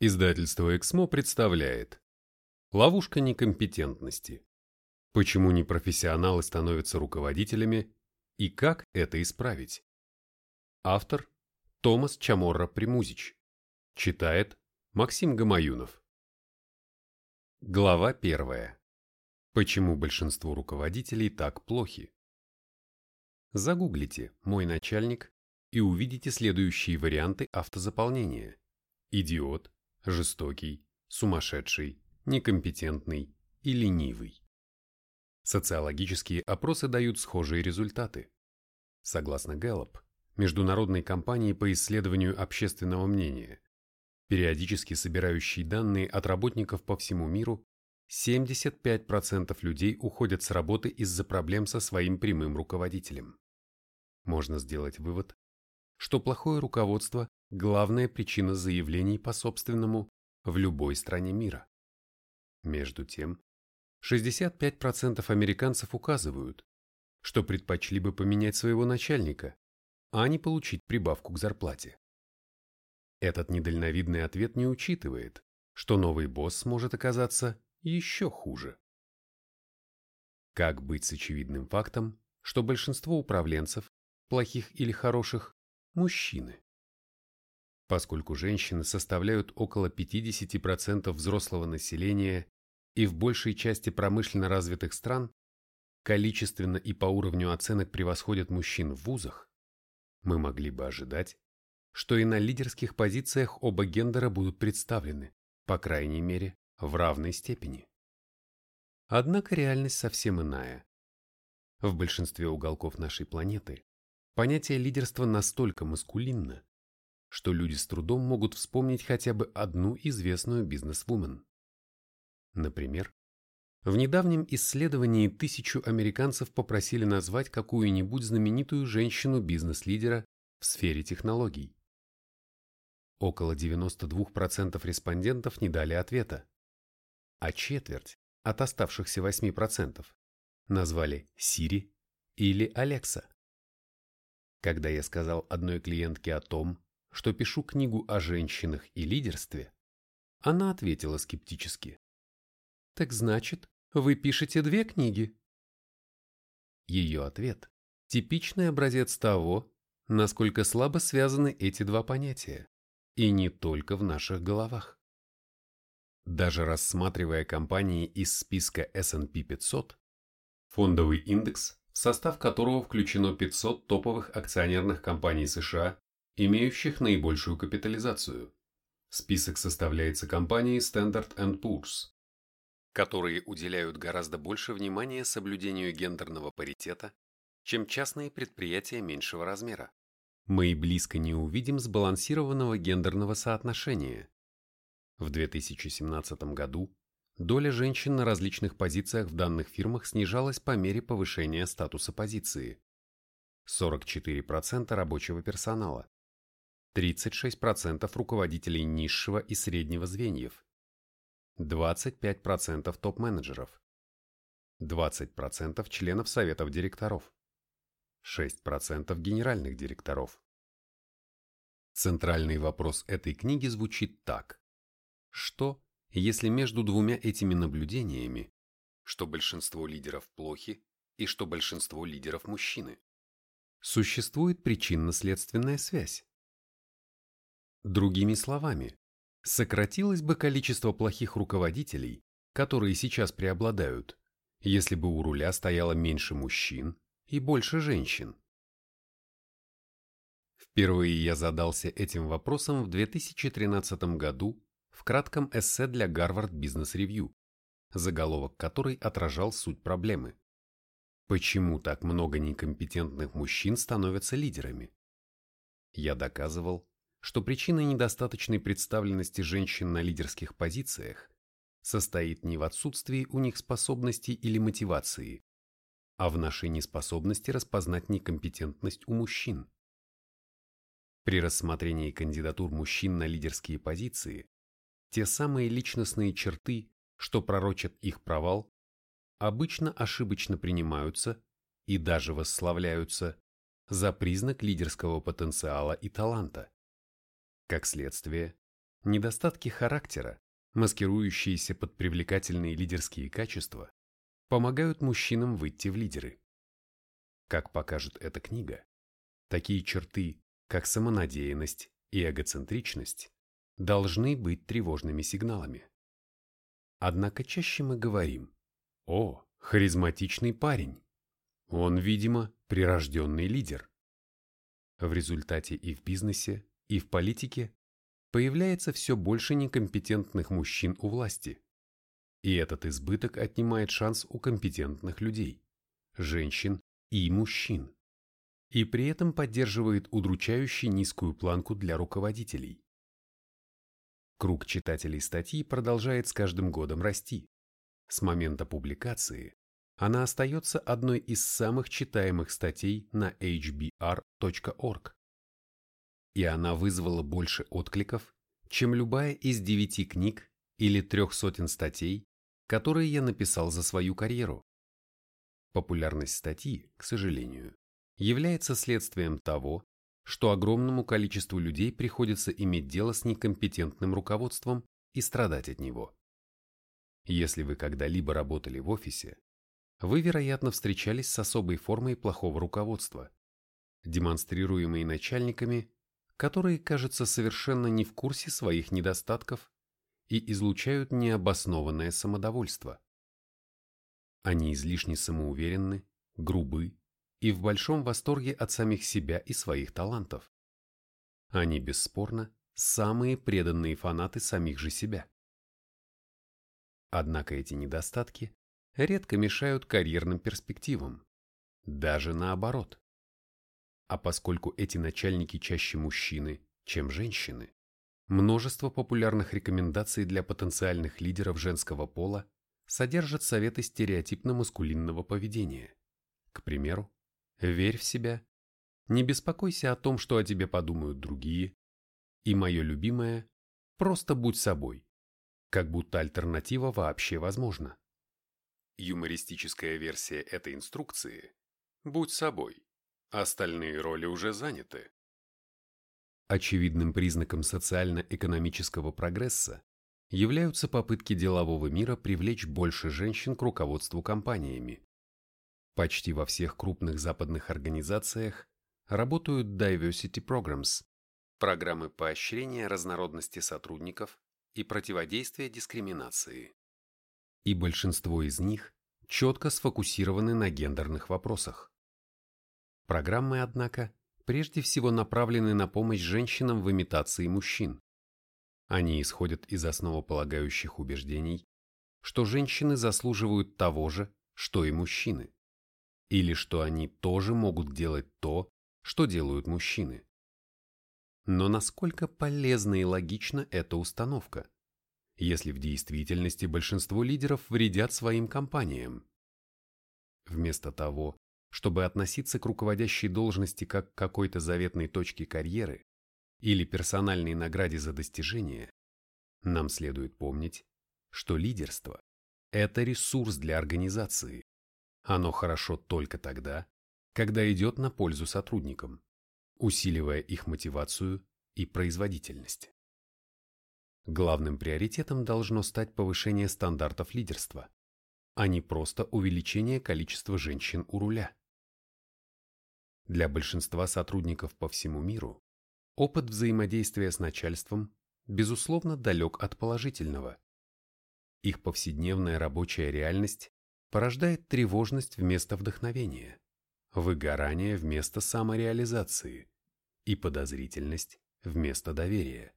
Издательство «Эксмо» представляет Ловушка некомпетентности. Почему непрофессионалы становятся руководителями и как это исправить? Автор Томас Чаморра Примузич. Читает Максим Гамаюнов. Глава первая. Почему большинство руководителей так плохи? Загуглите «Мой начальник» и увидите следующие варианты автозаполнения. Идиот, жестокий, сумасшедший, некомпетентный и ленивый. Социологические опросы дают схожие результаты. Согласно Gallup, международной компании по исследованию общественного мнения, периодически собирающей данные от работников по всему миру, 75% людей уходят с работы из-за проблем со своим прямым руководителем. Можно сделать вывод, что плохое руководство – главная причина заявлений по собственному в любой стране мира. Между тем, 65% американцев указывают, что предпочли бы поменять своего начальника, а не получить прибавку к зарплате. Этот недальновидный ответ не учитывает, что новый босс может оказаться еще хуже. Как быть с очевидным фактом, что большинство управленцев, плохих или хороших, мужчины? Поскольку женщины составляют около 50% взрослого населения и в большей части промышленно развитых стран, количественно и по уровню оценок превосходят мужчин в вузах, мы могли бы ожидать, что и на лидерских позициях оба гендера будут представлены, по крайней мере, в равной степени. Однако реальность совсем иная. В большинстве уголков нашей планеты понятие лидерства настолько маскулинно, что люди с трудом могут вспомнить хотя бы одну известную бизнес-вумен. Например, в недавнем исследовании тысячу американцев попросили назвать какую-нибудь знаменитую женщину-бизнес-лидера в сфере технологий. Около 92% респондентов не дали ответа, а четверть от оставшихся 8% назвали Сири или Алекса. Когда я сказал одной клиентке о том, что пишу книгу о женщинах и лидерстве, она ответила скептически. «Так значит, вы пишете две книги?» Ее ответ – типичный образец того, насколько слабо связаны эти два понятия, и не только в наших головах. Даже рассматривая компании из списка S&P 500, фондовый индекс, в состав которого включено 500 топовых акционерных компаний США имеющих наибольшую капитализацию. Список составляется компанией Standard Poor's, которые уделяют гораздо больше внимания соблюдению гендерного паритета, чем частные предприятия меньшего размера. Мы и близко не увидим сбалансированного гендерного соотношения. В 2017 году доля женщин на различных позициях в данных фирмах снижалась по мере повышения статуса позиции. 44% рабочего персонала, 36% руководителей низшего и среднего звеньев, 25% топ-менеджеров, 20% членов советов директоров, 6% генеральных директоров. Центральный вопрос этой книги звучит так. Что, если между двумя этими наблюдениями, что большинство лидеров плохи и что большинство лидеров мужчины, существует причинно-следственная связь? Другими словами, сократилось бы количество плохих руководителей, которые сейчас преобладают, если бы у руля стояло меньше мужчин и больше женщин. Впервые я задался этим вопросом в 2013 году в кратком эссе для Harvard Business Review, заголовок которой отражал суть проблемы. Почему так много некомпетентных мужчин становятся лидерами? Я доказывал, что причина недостаточной представленности женщин на лидерских позициях состоит не в отсутствии у них способностей или мотивации, а в нашей неспособности распознать некомпетентность у мужчин. При рассмотрении кандидатур мужчин на лидерские позиции, те самые личностные черты, что пророчат их провал, обычно ошибочно принимаются и даже восславляются за признак лидерского потенциала и таланта. Как следствие, Недостатки характера, маскирующиеся под привлекательные лидерские качества, помогают мужчинам выйти в лидеры. Как покажет эта книга, такие черты, как самонадеянность и эгоцентричность, должны быть тревожными сигналами. Однако чаще мы говорим «О, харизматичный парень! Он, видимо, прирожденный лидер». В результате и в бизнесе, и в политике появляется все больше некомпетентных мужчин у власти. И этот избыток отнимает шанс у компетентных людей, женщин и мужчин. И при этом поддерживает удручающе низкую планку для руководителей. Круг читателей статьи продолжает с каждым годом расти. С момента публикации она остается одной из самых читаемых статей на hbr.org. И она вызвала больше откликов, чем любая из девяти книг или трех сотен статей, которые я написал за свою карьеру. Популярность статьи, к сожалению, является следствием того, что огромному количеству людей приходится иметь дело с некомпетентным руководством и страдать от него. Если вы когда-либо работали в офисе, вы, вероятно, встречались с особой формой плохого руководства, демонстрируемой начальниками, которые, кажется, совершенно не в курсе своих недостатков и излучают необоснованное самодовольство. Они излишне самоуверенны, грубы и в большом восторге от самих себя и своих талантов. Они, бесспорно, самые преданные фанаты самих же себя. Однако эти недостатки редко мешают карьерным перспективам, даже наоборот. А поскольку эти начальники чаще мужчины, чем женщины, множество популярных рекомендаций для потенциальных лидеров женского пола содержат советы стереотипно-маскулинного поведения. К примеру, верь в себя, не беспокойся о том, что о тебе подумают другие, и мое любимое – просто будь собой, как будто альтернатива вообще возможна. Юмористическая версия этой инструкции – будь собой, остальные роли уже заняты. Очевидным признаком социально-экономического прогресса являются попытки делового мира привлечь больше женщин к руководству компаниями. Почти во всех крупных западных организациях работают diversity programs – программы поощрения разнородности сотрудников и противодействия дискриминации. И большинство из них четко сфокусированы на гендерных вопросах. Программы, однако, прежде всего направлены на помощь женщинам в имитации мужчин. Они исходят из основополагающих убеждений, что женщины заслуживают того же, что и мужчины или что они тоже могут делать то, что делают мужчины. Но насколько полезна и логична эта установка, если в действительности большинство лидеров вредят своим компаниям? Вместо того, чтобы относиться к руководящей должности как к какой-то заветной точке карьеры или персональной награде за достижение, нам следует помнить, что лидерство – это ресурс для организации, оно хорошо только тогда, когда идет на пользу сотрудникам, усиливая их мотивацию и производительность. Главным приоритетом должно стать повышение стандартов лидерства, а не просто увеличение количества женщин у руля. Для большинства сотрудников по всему миру опыт взаимодействия с начальством, безусловно, далек от положительного. Их повседневная рабочая реальность порождает тревожность вместо вдохновения, выгорание вместо самореализации и подозрительность вместо доверия.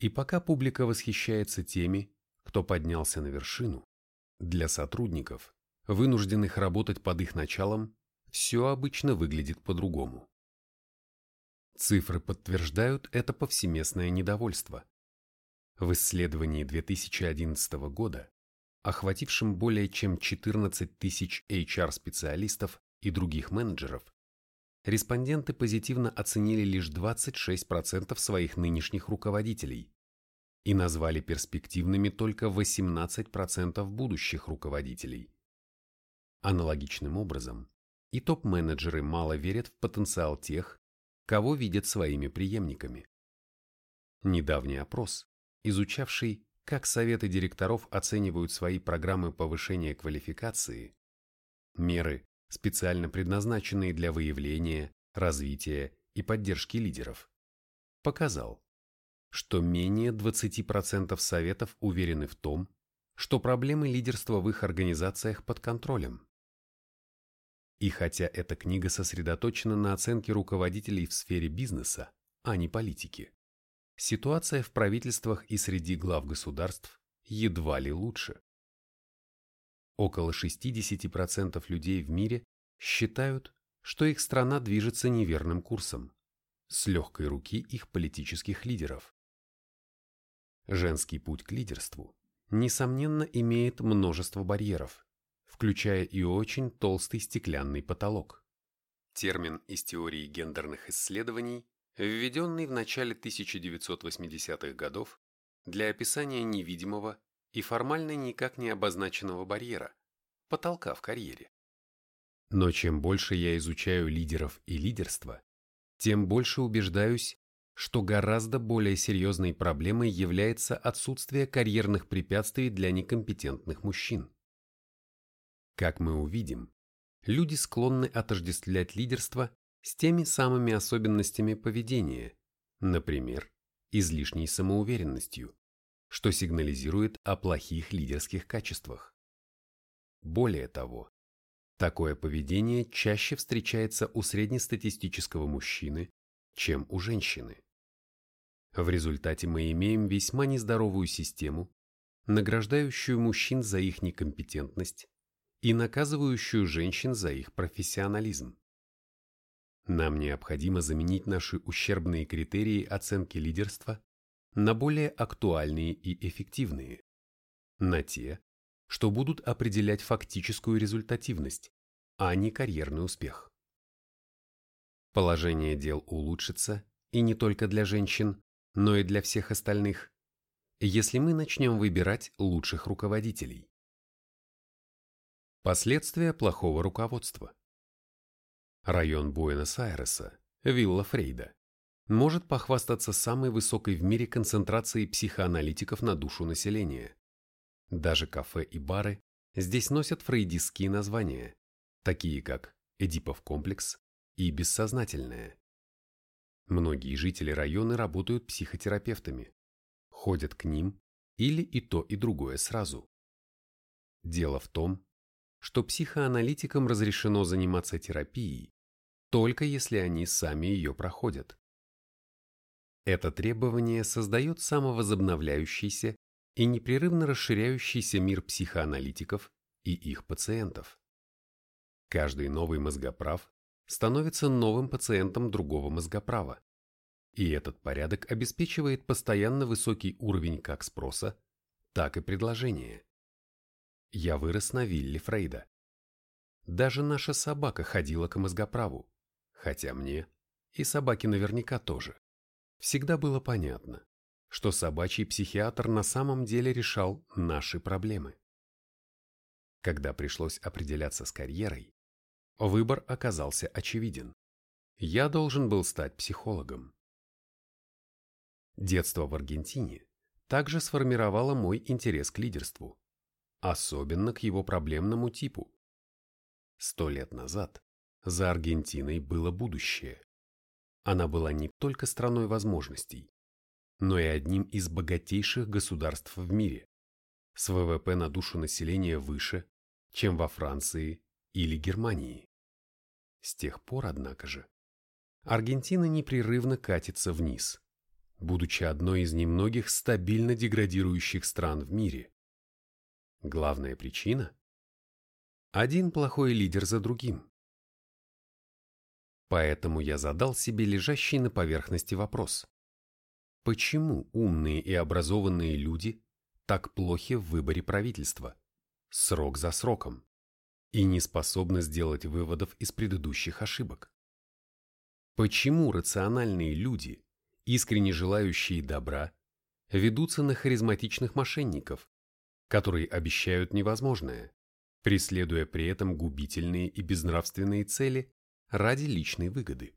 И пока публика восхищается теми, кто поднялся на вершину, для сотрудников, вынужденных работать под их началом, все обычно выглядит по-другому. Цифры подтверждают это повсеместное недовольство. В исследовании 2011 года охватившим более чем 14 тысяч HR-специалистов и других менеджеров, респонденты позитивно оценили лишь 26% своих нынешних руководителей и назвали перспективными только 18% будущих руководителей. Аналогичным образом, и топ-менеджеры мало верят в потенциал тех, кого видят своими преемниками. Недавний опрос, изучавший, как советы директоров оценивают свои программы повышения квалификации, меры, специально предназначенные для выявления, развития и поддержки лидеров, показал, что менее 20% советов уверены в том, что проблемы лидерства в их организациях под контролем. И хотя эта книга сосредоточена на оценке руководителей в сфере бизнеса, а не политики, ситуация в правительствах и среди глав государств едва ли лучше. Около 60% людей в мире считают, что их страна движется неверным курсом, с легкой руки их политических лидеров. Женский путь к лидерству, несомненно, имеет множество барьеров, включая и очень толстый стеклянный потолок. Термин из теории гендерных исследований, введенный в начале 1980-х годов для описания невидимого и формально никак не обозначенного барьера, потолка в карьере. Но чем больше я изучаю лидеров и лидерство, тем больше убеждаюсь, что гораздо более серьезной проблемой является отсутствие карьерных препятствий для некомпетентных мужчин. Как мы увидим, люди склонны отождествлять лидерство с теми самыми особенностями поведения, например, излишней самоуверенностью, что сигнализирует о плохих лидерских качествах. Более того, такое поведение чаще встречается у среднестатистического мужчины, чем у женщины. В результате мы имеем весьма нездоровую систему, награждающую мужчин за их некомпетентность и наказывающую женщин за их профессионализм. Нам необходимо заменить наши ущербные критерии оценки лидерства на более актуальные и эффективные, на те, что будут определять фактическую результативность, а не карьерный успех. Положение дел улучшится, и не только для женщин, но и для всех остальных, если мы начнем выбирать лучших руководителей. Последствия плохого руководства. Район Буэнос-Айреса, Вилла Фрейда, может похвастаться самой высокой в мире концентрацией психоаналитиков на душу населения. Даже кафе и бары здесь носят фрейдистские названия, такие как Эдипов комплекс и бессознательное. Многие жители района работают психотерапевтами, ходят к ним или и то, и другое сразу. Дело в том, что психоаналитикам разрешено заниматься терапией, только если они сами ее проходят. Это требование создает самовозобновляющийся и непрерывно расширяющийся мир психоаналитиков и их пациентов. Каждый новый мозгоправ становится новым пациентом другого мозгоправа. И этот порядок обеспечивает постоянно высокий уровень как спроса, так и предложения. Я вырос на вилле Фрейда. Даже наша собака ходила к мозгоправу, хотя мне, и собаки наверняка тоже, всегда было понятно, что собачий психиатр на самом деле решал наши проблемы. Когда пришлось определяться с карьерой, Выбор оказался очевиден. Я должен был стать психологом. Детство в Аргентине также сформировало мой интерес к лидерству, особенно к его проблемному типу. Сто лет назад за Аргентиной было будущее. Она была не только страной возможностей, но и одним из богатейших государств в мире, с ВВП на душу населения выше, чем во Франции или Германии. С тех пор, однако же, Аргентина непрерывно катится вниз, будучи одной из немногих стабильно деградирующих стран в мире. Главная причина – один плохой лидер за другим. Поэтому я задал себе лежащий на поверхности вопрос. Почему умные и образованные люди так плохи в выборе правительства? Срок за сроком и не способны сделать выводов из предыдущих ошибок. Почему рациональные люди, искренне желающие добра, ведутся на харизматичных мошенников, которые обещают невозможное, преследуя при этом губительные и безнравственные цели ради личной выгоды?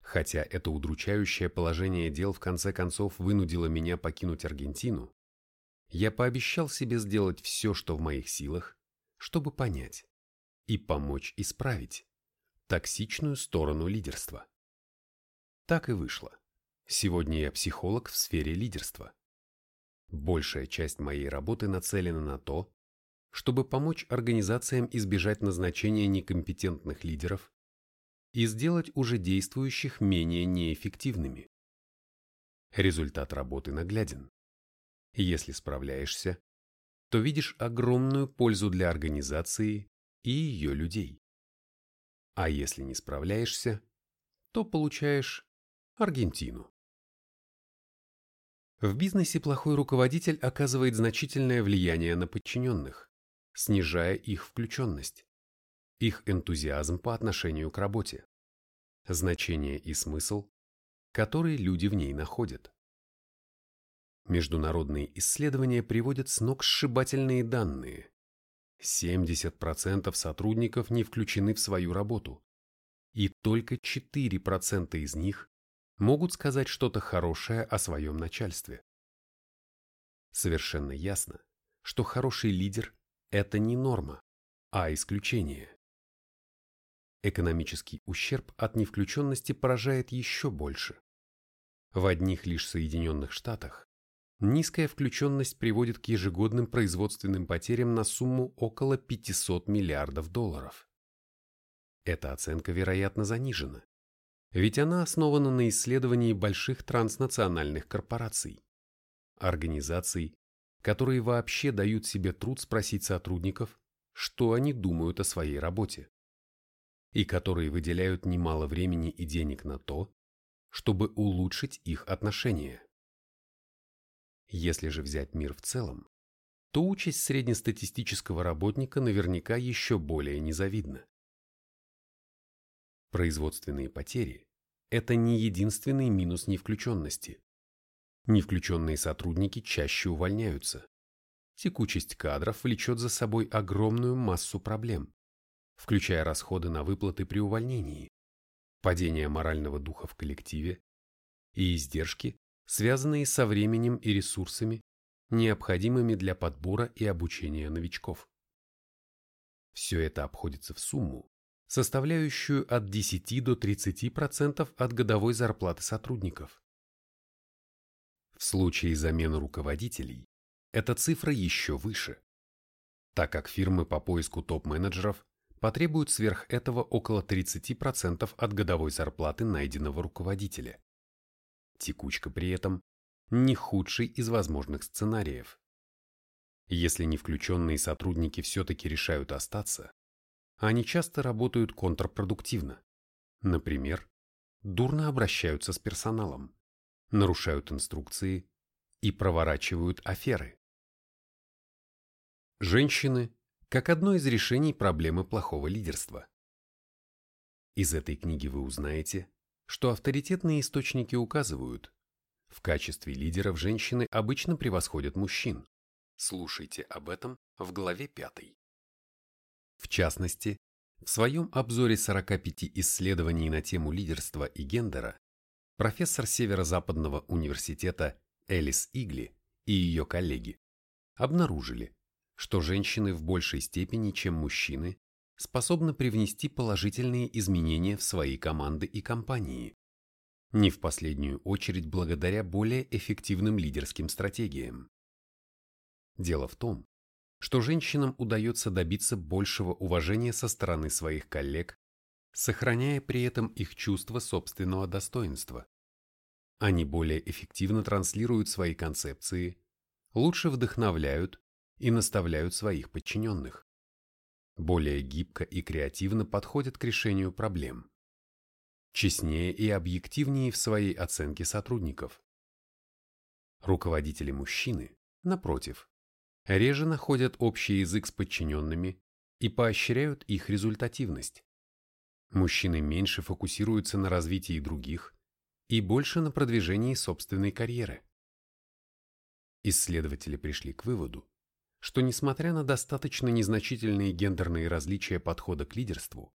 Хотя это удручающее положение дел в конце концов вынудило меня покинуть Аргентину, я пообещал себе сделать все, что в моих силах, чтобы понять и помочь исправить токсичную сторону лидерства. Так и вышло. Сегодня я психолог в сфере лидерства. Большая часть моей работы нацелена на то, чтобы помочь организациям избежать назначения некомпетентных лидеров и сделать уже действующих менее неэффективными. Результат работы нагляден. Если справляешься, то видишь огромную пользу для организации и ее людей. А если не справляешься, то получаешь Аргентину. В бизнесе плохой руководитель оказывает значительное влияние на подчиненных, снижая их включенность, их энтузиазм по отношению к работе, значение и смысл, который люди в ней находят. Международные исследования приводят сногсшибательные данные. 70% сотрудников не включены в свою работу, и только 4% из них могут сказать что-то хорошее о своем начальстве. Совершенно ясно, что хороший лидер – это не норма, а исключение. Экономический ущерб от невключенности поражает еще больше. В одних лишь Соединенных Штатах низкая включенность приводит к ежегодным производственным потерям на сумму около 500 миллиардов долларов. Эта оценка, вероятно, занижена, ведь она основана на исследовании больших транснациональных корпораций, организаций, которые вообще дают себе труд спросить сотрудников, что они думают о своей работе, и которые выделяют немало времени и денег на то, чтобы улучшить их отношения. Если же взять мир в целом, то участь среднестатистического работника наверняка еще более незавидна. Производственные потери – это не единственный минус невключенности. Невключенные сотрудники чаще увольняются. Текучесть кадров влечет за собой огромную массу проблем, включая расходы на выплаты при увольнении, падение морального духа в коллективе и издержки, связанные со временем и ресурсами, необходимыми для подбора и обучения новичков. Все это обходится в сумму, составляющую от 10 до 30% от годовой зарплаты сотрудников. В случае замены руководителей эта цифра еще выше, так как фирмы по поиску топ-менеджеров потребуют сверх этого около 30% от годовой зарплаты найденного руководителя. Текучка при этом не худший из возможных сценариев. Если не включенные сотрудники все-таки решают остаться, они часто работают контрпродуктивно. Например, дурно обращаются с персоналом, нарушают инструкции и проворачивают аферы. Женщины как одно из решений проблемы плохого лидерства. Из этой книги вы узнаете, что авторитетные источники указывают, в качестве лидеров женщины обычно превосходят мужчин. Слушайте об этом в главе 5. В частности, в своем обзоре 45 исследований на тему лидерства и гендера профессор Северо-Западного университета Элис Игли и ее коллеги обнаружили, что женщины в большей степени, чем мужчины, способны привнести положительные изменения в свои команды и компании, не в последнюю очередь благодаря более эффективным лидерским стратегиям. Дело в том, что женщинам удается добиться большего уважения со стороны своих коллег, сохраняя при этом их чувство собственного достоинства. Они более эффективно транслируют свои концепции, лучше вдохновляют и наставляют своих подчиненных более гибко и креативно подходят к решению проблем, честнее и объективнее в своей оценке сотрудников. Руководители-мужчины, напротив, реже находят общий язык с подчиненными и поощряют их результативность. Мужчины меньше фокусируются на развитии других и больше на продвижении собственной карьеры. Исследователи пришли к выводу, что несмотря на достаточно незначительные гендерные различия подхода к лидерству,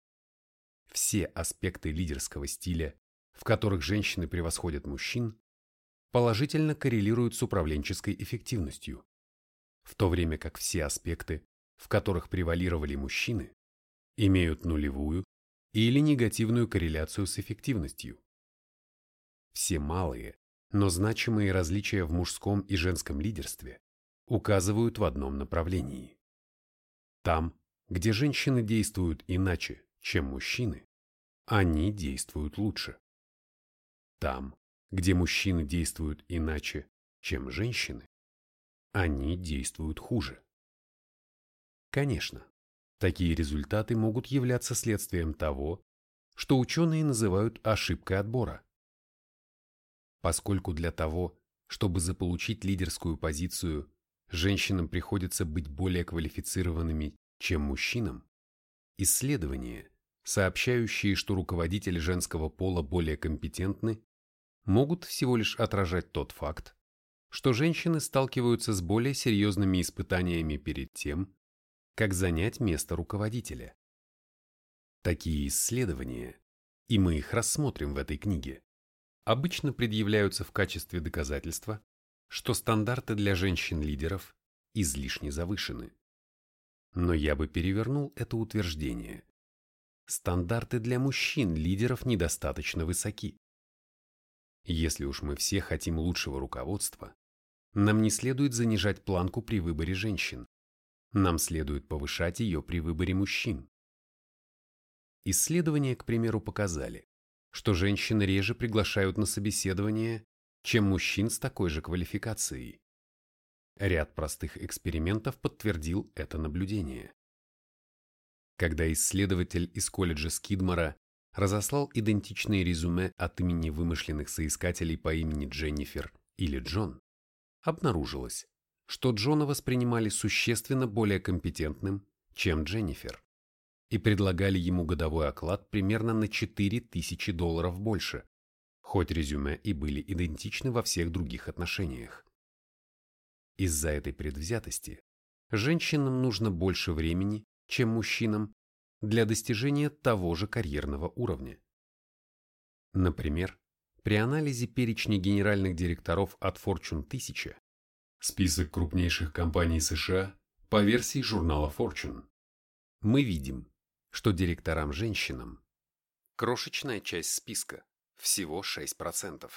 все аспекты лидерского стиля в которых женщины превосходят мужчин, положительно коррелируют с управленческой эффективностью, в то время как все аспекты, в которых превалировали мужчины, имеют нулевую или негативную корреляцию с эффективностью. Все малые, но значимые различия в мужском и женском лидерстве указывают в одном направлении. Там, где женщины действуют иначе, чем мужчины, они действуют лучше. Там, где мужчины действуют иначе, чем женщины, они действуют хуже. Конечно, такие результаты могут являться следствием того, что ученые называют ошибкой отбора. Поскольку для того, чтобы заполучить лидерскую позицию, женщинам приходится быть более квалифицированными, чем мужчинам, исследования, сообщающие, что руководители женского пола более компетентны, могут всего лишь отражать тот факт, что женщины сталкиваются с более серьезными испытаниями перед тем, как занять место руководителя. Такие исследования, и мы их рассмотрим в этой книге, обычно предъявляются в качестве доказательства, что стандарты для женщин-лидеров излишне завышены. Но я бы перевернул это утверждение. Стандарты для мужчин-лидеров недостаточно высоки. Если уж мы все хотим лучшего руководства, нам не следует занижать планку при выборе женщин. Нам следует повышать ее при выборе мужчин. Исследования, к примеру, показали, что женщины реже приглашают на собеседование, чем мужчин с такой же квалификацией. Ряд простых экспериментов подтвердил это наблюдение. Когда исследователь из колледжа Скидмора разослал идентичные резюме от имени вымышленных соискателей по имени Дженнифер или Джон, обнаружилось, что Джона воспринимали существенно более компетентным, чем Дженнифер, и предлагали ему годовой оклад примерно на 4000 долларов больше, хоть резюме и были идентичны во всех других отношениях. Из-за этой предвзятости женщинам нужно больше времени, чем мужчинам, для достижения того же карьерного уровня. Например, при анализе перечня генеральных директоров от Fortune 1000 список крупнейших компаний США по версии журнала Fortune, мы видим, что директорам-женщинам крошечная часть списка, всего 6%.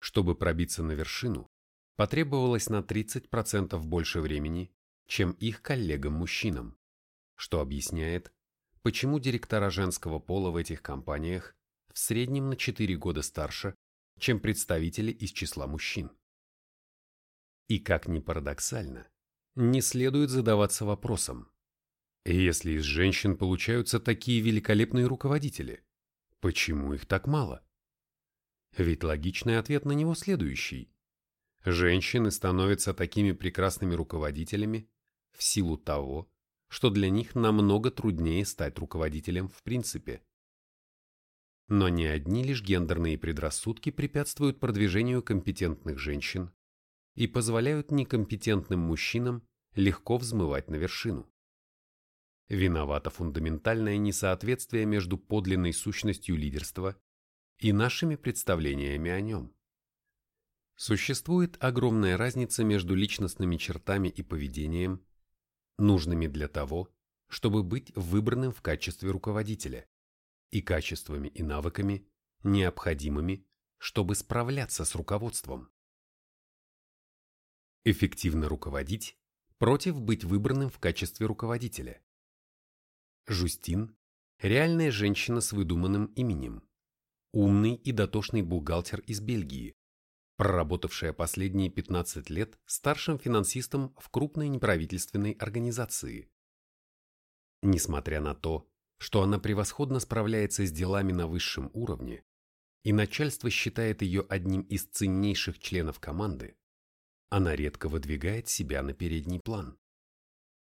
Чтобы пробиться на вершину, потребовалось на 30% больше времени, чем их коллегам-мужчинам, что объясняет, почему директора женского пола в этих компаниях в среднем на 4 года старше, чем представители из числа мужчин. И как ни парадоксально, не следует задаваться вопросом, если из женщин получаются такие великолепные руководители, почему их так мало? Ведь логичный ответ на него следующий. Женщины становятся такими прекрасными руководителями в силу того, что для них намного труднее стать руководителем в принципе. Но не одни лишь гендерные предрассудки препятствуют продвижению компетентных женщин и позволяют некомпетентным мужчинам легко взмывать на вершину. Виновато фундаментальное несоответствие между подлинной сущностью лидерства и нашими представлениями о нем. Существует огромная разница между личностными чертами и поведением, нужными для того, чтобы быть выбранным в качестве руководителя, и качествами и навыками, необходимыми, чтобы справляться с руководством. Эффективно руководить против быть выбранным в качестве руководителя. Жустин – реальная женщина с выдуманным именем, умный и дотошный бухгалтер из Бельгии, проработавшая последние 15 лет старшим финансистом в крупной неправительственной организации. Несмотря на то, что она превосходно справляется с делами на высшем уровне, и начальство считает ее одним из ценнейших членов команды, она редко выдвигает себя на передний план.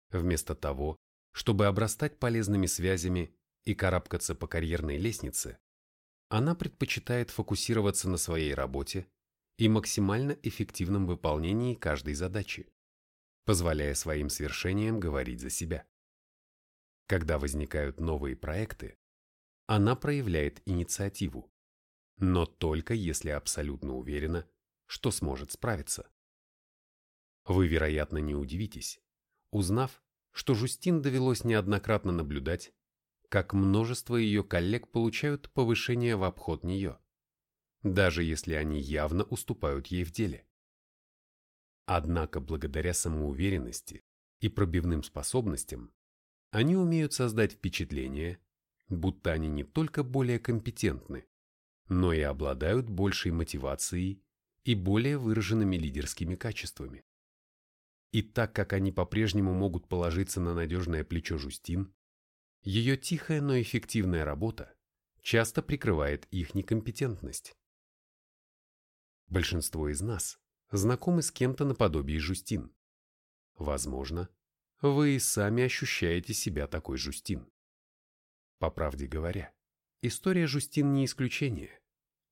Вместо того, чтобы обрастать полезными связями и карабкаться по карьерной лестнице, она предпочитает фокусироваться на своей работе и максимально эффективном выполнении каждой задачи, позволяя своим свершениям говорить за себя. Когда возникают новые проекты, она проявляет инициативу, но только если абсолютно уверена, что сможет справиться. Вы, вероятно, не удивитесь, узнав, что Жустин довелось неоднократно наблюдать, как множество ее коллег получают повышение в обход нее, даже если они явно уступают ей в деле. Однако благодаря самоуверенности и пробивным способностям они умеют создать впечатление, будто они не только более компетентны, но и обладают большей мотивацией и более выраженными лидерскими качествами. И так как они по-прежнему могут положиться на надежное плечо Жустин, ее тихая, но эффективная работа часто прикрывает их некомпетентность. Большинство из нас знакомы с кем-то наподобие Жустин. Возможно, вы и сами ощущаете себя такой Жустин. По правде говоря, история Жустин не исключение,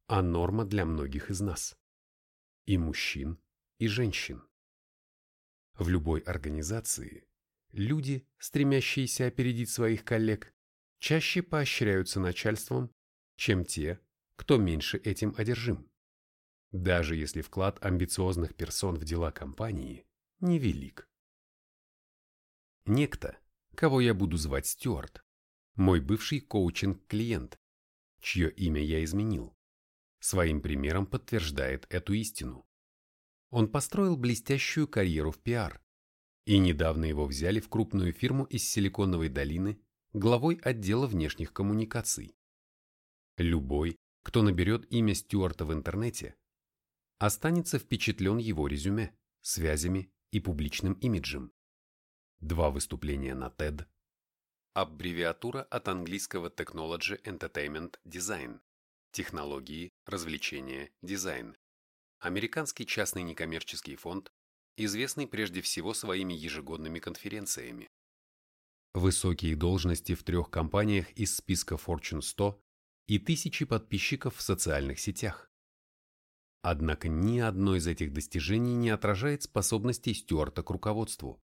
а норма для многих из нас. И мужчин, и женщин. В любой организации люди, стремящиеся опередить своих коллег, чаще поощряются начальством, чем те, кто меньше этим одержим даже если вклад амбициозных персон в дела компании невелик. Некто, кого я буду звать Стюарт, мой бывший коучинг-клиент, чье имя я изменил, своим примером подтверждает эту истину. Он построил блестящую карьеру в пиар, и недавно его взяли в крупную фирму из Силиконовой долины главой отдела внешних коммуникаций. Любой, кто наберет имя Стюарта в интернете, останется впечатлен его резюме, связями и публичным имиджем. Два выступления на TED. Аббревиатура от английского Technology Entertainment Design. Технологии, развлечения, дизайн. Американский частный некоммерческий фонд, известный прежде всего своими ежегодными конференциями. Высокие должности в трех компаниях из списка Fortune 100 и тысячи подписчиков в социальных сетях. Однако ни одно из этих достижений не отражает способностей Стюарта к руководству.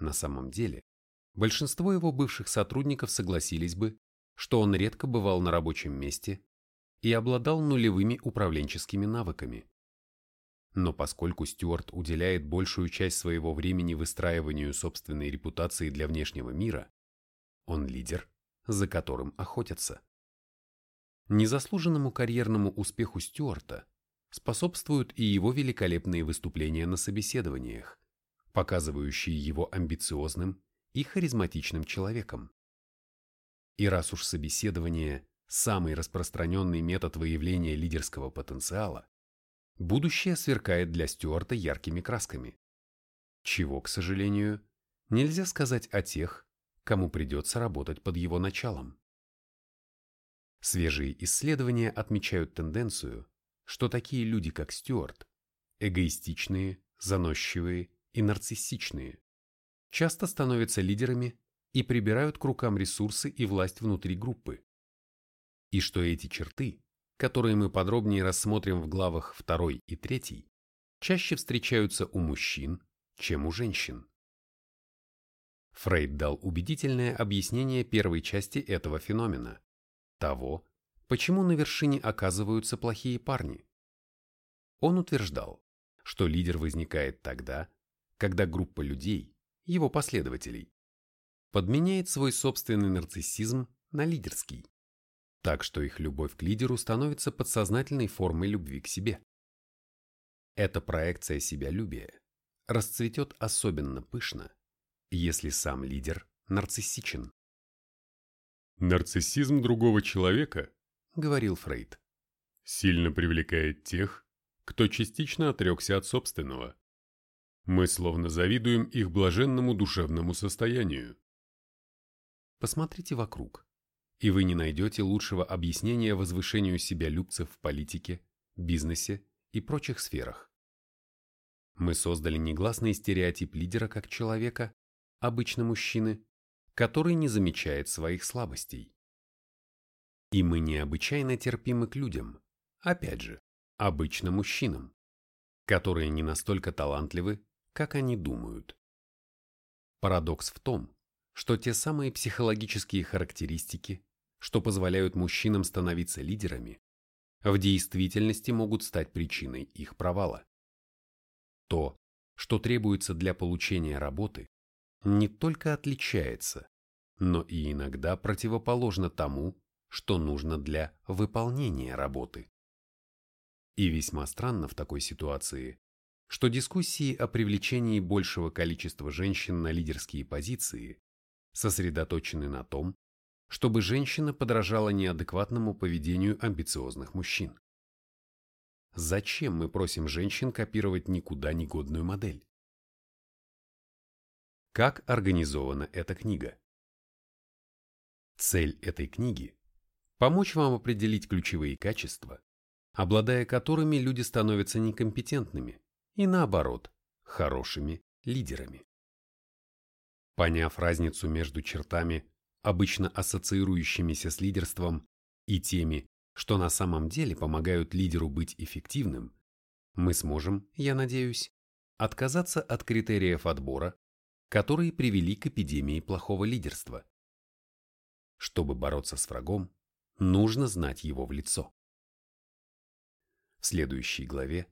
На самом деле, большинство его бывших сотрудников согласились бы, что он редко бывал на рабочем месте и обладал нулевыми управленческими навыками. Но поскольку Стюарт уделяет большую часть своего времени выстраиванию собственной репутации для внешнего мира, он лидер, за которым охотятся. Незаслуженному карьерному успеху Стюарта способствуют и его великолепные выступления на собеседованиях, показывающие его амбициозным и харизматичным человеком. И раз уж собеседование – самый распространенный метод выявления лидерского потенциала, будущее сверкает для Стюарта яркими красками. Чего, к сожалению, нельзя сказать о тех, кому придется работать под его началом. Свежие исследования отмечают тенденцию, что такие люди, как Стюарт, эгоистичные, заносчивые и нарциссичные, часто становятся лидерами и прибирают к рукам ресурсы и власть внутри группы. И что эти черты, которые мы подробнее рассмотрим в главах 2 и 3, чаще встречаются у мужчин, чем у женщин. Фрейд дал убедительное объяснение первой части этого феномена, того, почему на вершине оказываются плохие парни. Он утверждал, что лидер возникает тогда, когда группа людей, его последователей, подменяет свой собственный нарциссизм на лидерский, так что их любовь к лидеру становится подсознательной формой любви к себе. Эта проекция себялюбия расцветет особенно пышно, если сам лидер нарциссичен. Нарциссизм другого человека – говорил Фрейд. «Сильно привлекает тех, кто частично отрекся от собственного. Мы словно завидуем их блаженному душевному состоянию». Посмотрите вокруг, и вы не найдете лучшего объяснения возвышению себя любцев в политике, бизнесе и прочих сферах. Мы создали негласный стереотип лидера как человека, обычно мужчины, который не замечает своих слабостей. И мы необычайно терпимы к людям, опять же, обычно мужчинам, которые не настолько талантливы, как они думают. Парадокс в том, что те самые психологические характеристики, что позволяют мужчинам становиться лидерами, в действительности могут стать причиной их провала. То, что требуется для получения работы, не только отличается, но и иногда противоположно тому, что нужно для выполнения работы. И весьма странно в такой ситуации, что дискуссии о привлечении большего количества женщин на лидерские позиции сосредоточены на том, чтобы женщина подражала неадекватному поведению амбициозных мужчин. Зачем мы просим женщин копировать никуда не годную модель? Как организована эта книга? Цель этой книги – помочь вам определить ключевые качества, обладая которыми люди становятся некомпетентными и, наоборот, хорошими лидерами. Поняв разницу между чертами, обычно ассоциирующимися с лидерством, и теми, что на самом деле помогают лидеру быть эффективным, мы сможем, я надеюсь, отказаться от критериев отбора, которые привели к эпидемии плохого лидерства. Чтобы бороться с врагом, нужно знать его в лицо. В следующей главе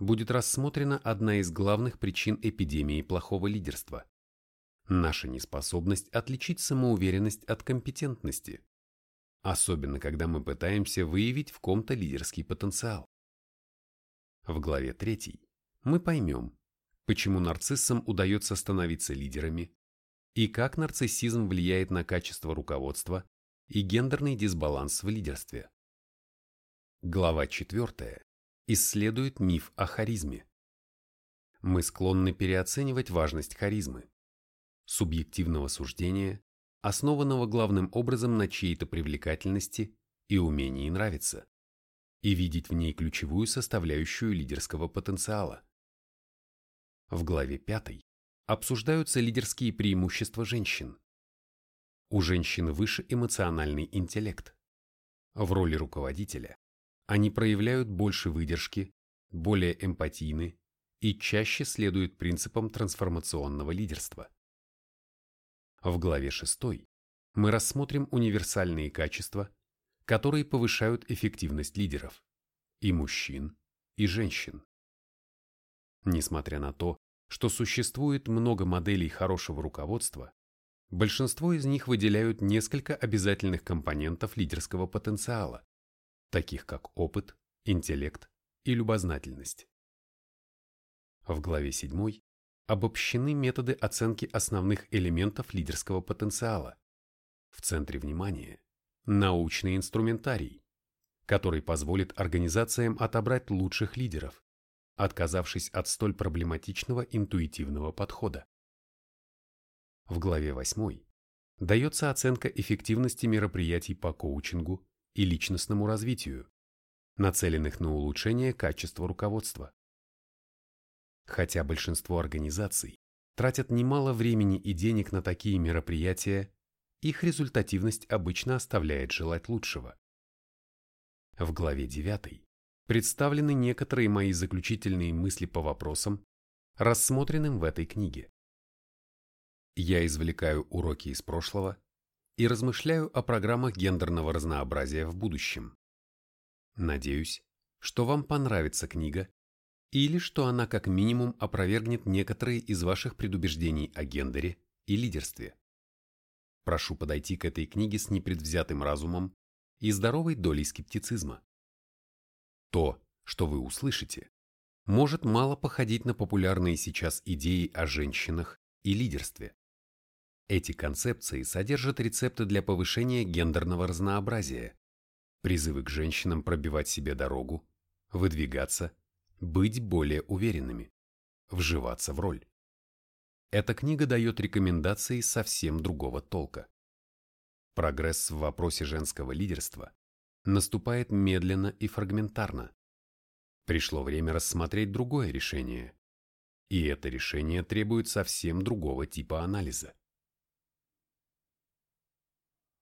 будет рассмотрена одна из главных причин эпидемии плохого лидерства – наша неспособность отличить самоуверенность от компетентности, особенно когда мы пытаемся выявить в ком-то лидерский потенциал. В главе 3 мы поймем, почему нарциссам удается становиться лидерами и как нарциссизм влияет на качество руководства и гендерный дисбаланс в лидерстве. Глава 4 исследует миф о харизме. Мы склонны переоценивать важность харизмы, субъективного суждения, основанного главным образом на чьей-то привлекательности и умении нравиться, и видеть в ней ключевую составляющую лидерского потенциала. В главе 5 обсуждаются лидерские преимущества женщин. У женщин выше эмоциональный интеллект. В роли руководителя они проявляют больше выдержки, более эмпатийны и чаще следуют принципам трансформационного лидерства. В главе 6 мы рассмотрим универсальные качества, которые повышают эффективность лидеров – и мужчин, и женщин. Несмотря на то, что существует много моделей хорошего руководства, большинство из них выделяют несколько обязательных компонентов лидерского потенциала, таких как опыт, интеллект и любознательность. В главе 7 обобщены методы оценки основных элементов лидерского потенциала. В центре внимания – научный инструментарий, который позволит организациям отобрать лучших лидеров, отказавшись от столь проблематичного интуитивного подхода. В главе 8 дается оценка эффективности мероприятий по коучингу и личностному развитию, нацеленных на улучшение качества руководства. Хотя большинство организаций тратят немало времени и денег на такие мероприятия, их результативность обычно оставляет желать лучшего. В главе 9 представлены некоторые мои заключительные мысли по вопросам, рассмотренным в этой книге. Я извлекаю уроки из прошлого и размышляю о программах гендерного разнообразия в будущем. Надеюсь, что вам понравится книга или что она как минимум опровергнет некоторые из ваших предубеждений о гендере и лидерстве. Прошу подойти к этой книге с непредвзятым разумом и здоровой долей скептицизма. То, что вы услышите, может мало походить на популярные сейчас идеи о женщинах и лидерстве. Эти концепции содержат рецепты для повышения гендерного разнообразия, призывы к женщинам пробивать себе дорогу, выдвигаться, быть более уверенными, вживаться в роль. Эта книга дает рекомендации совсем другого толка. Прогресс в вопросе женского лидерства наступает медленно и фрагментарно. Пришло время рассмотреть другое решение. И это решение требует совсем другого типа анализа.